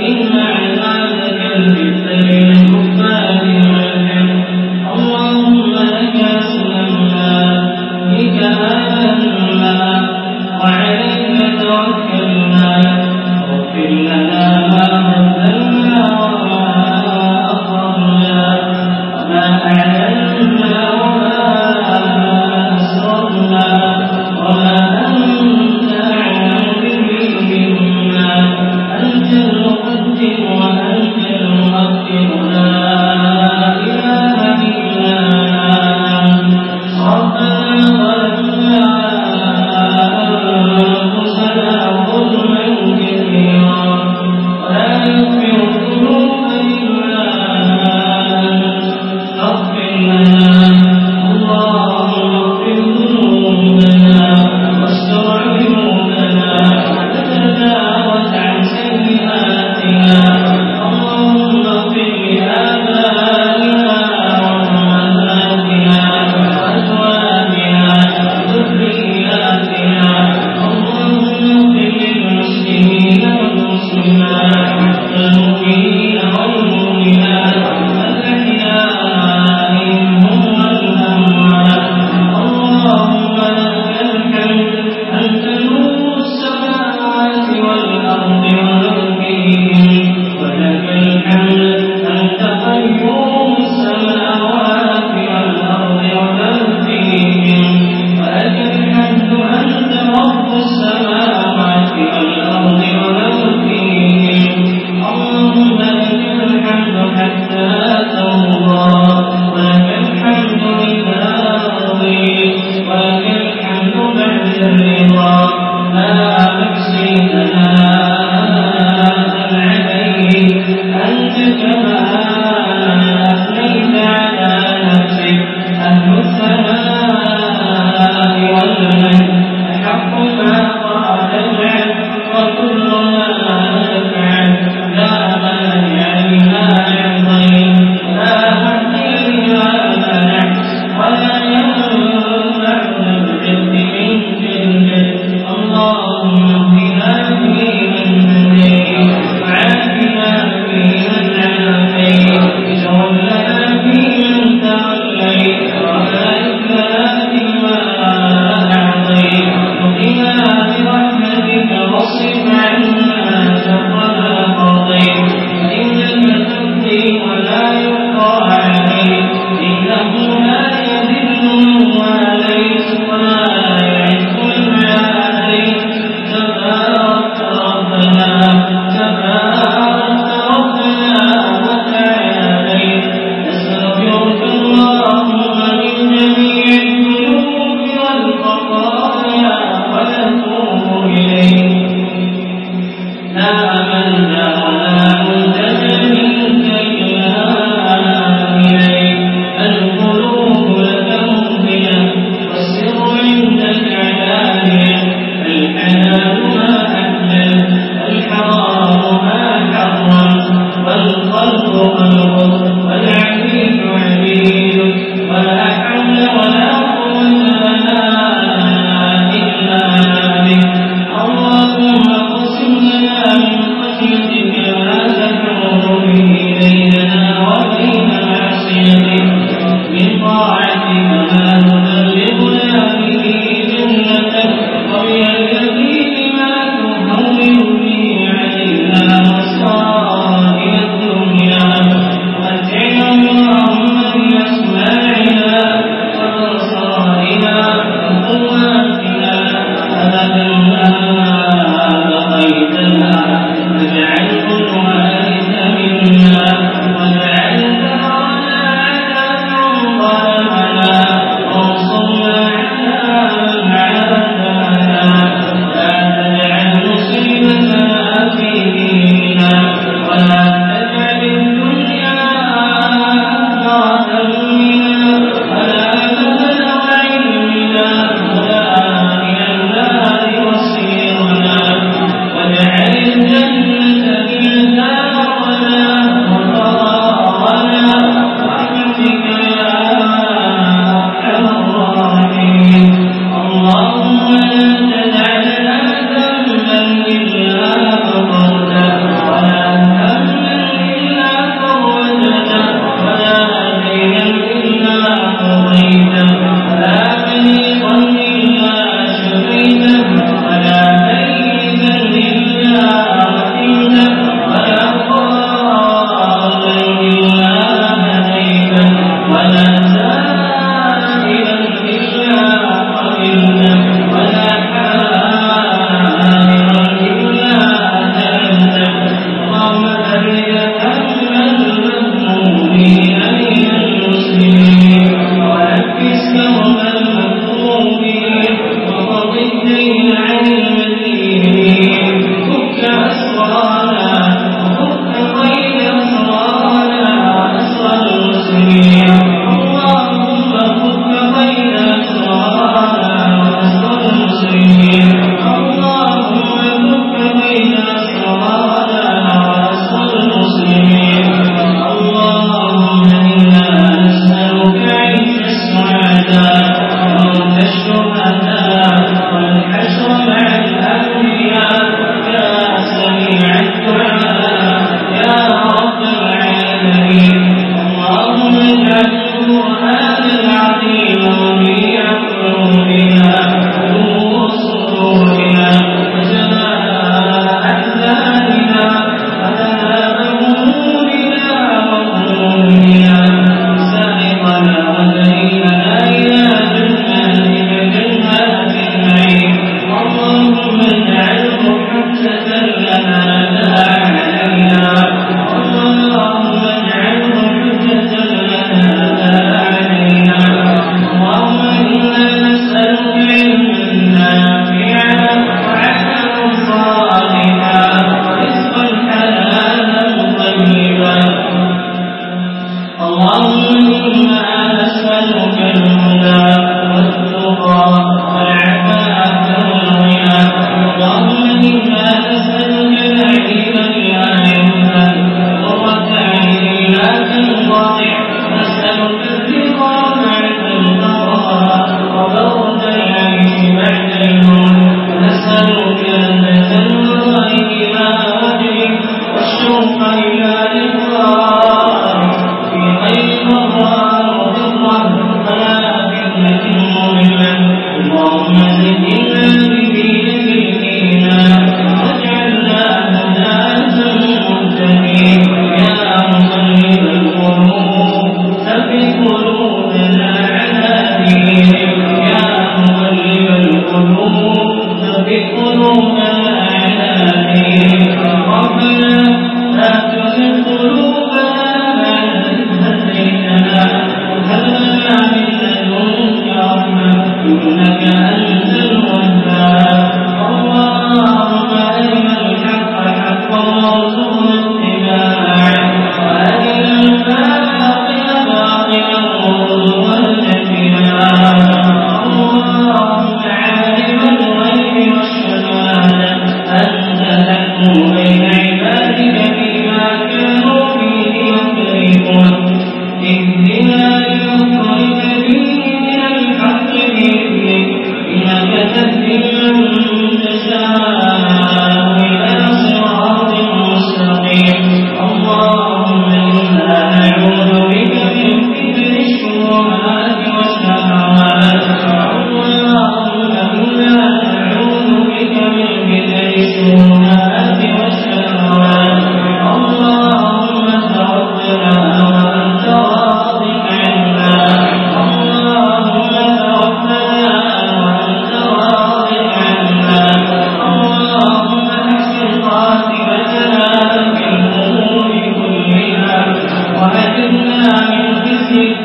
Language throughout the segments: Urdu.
إن عذابك بعد ما لا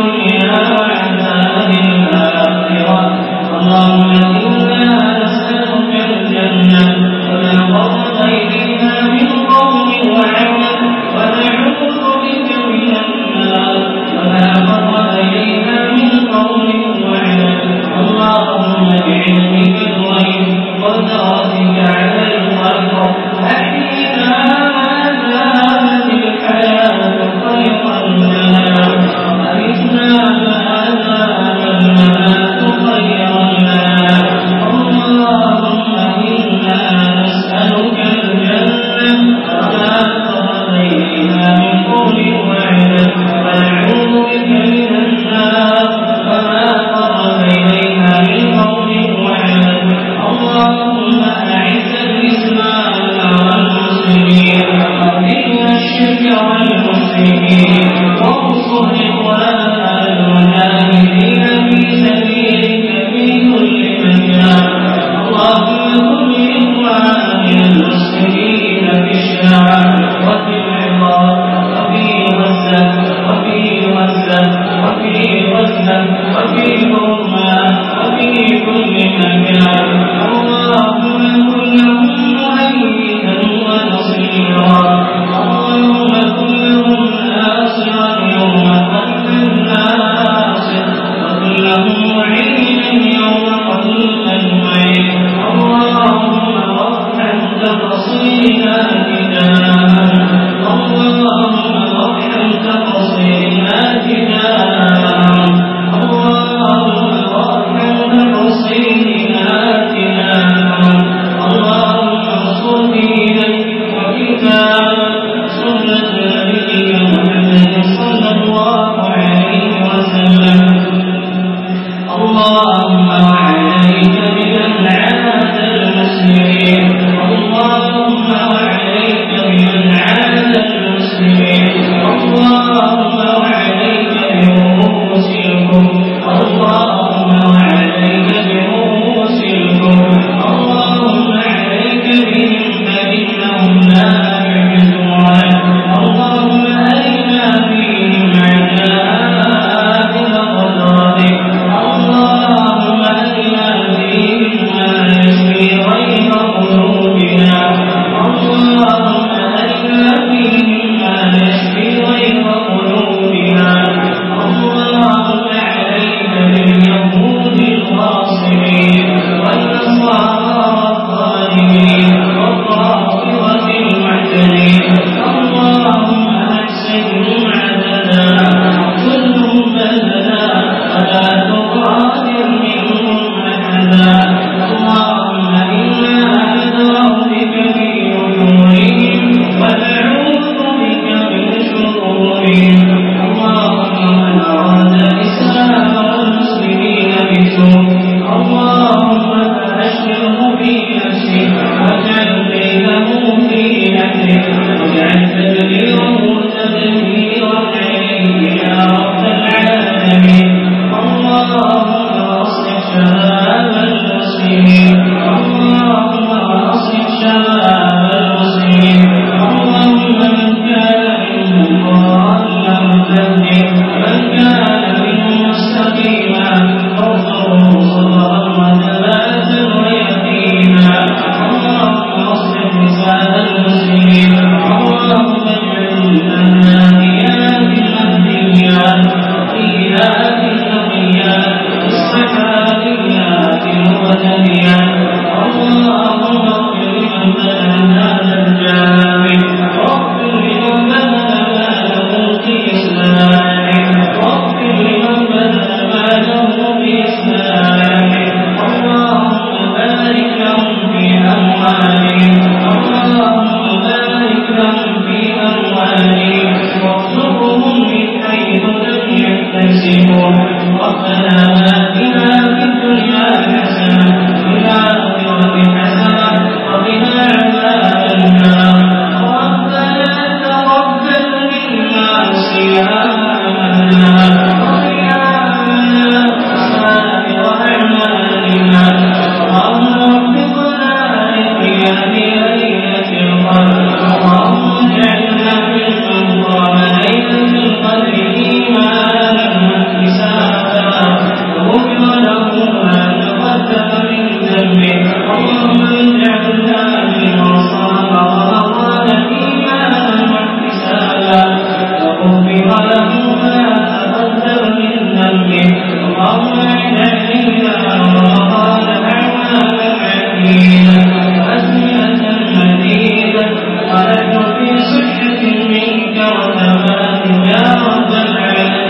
دنیا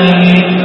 نہیں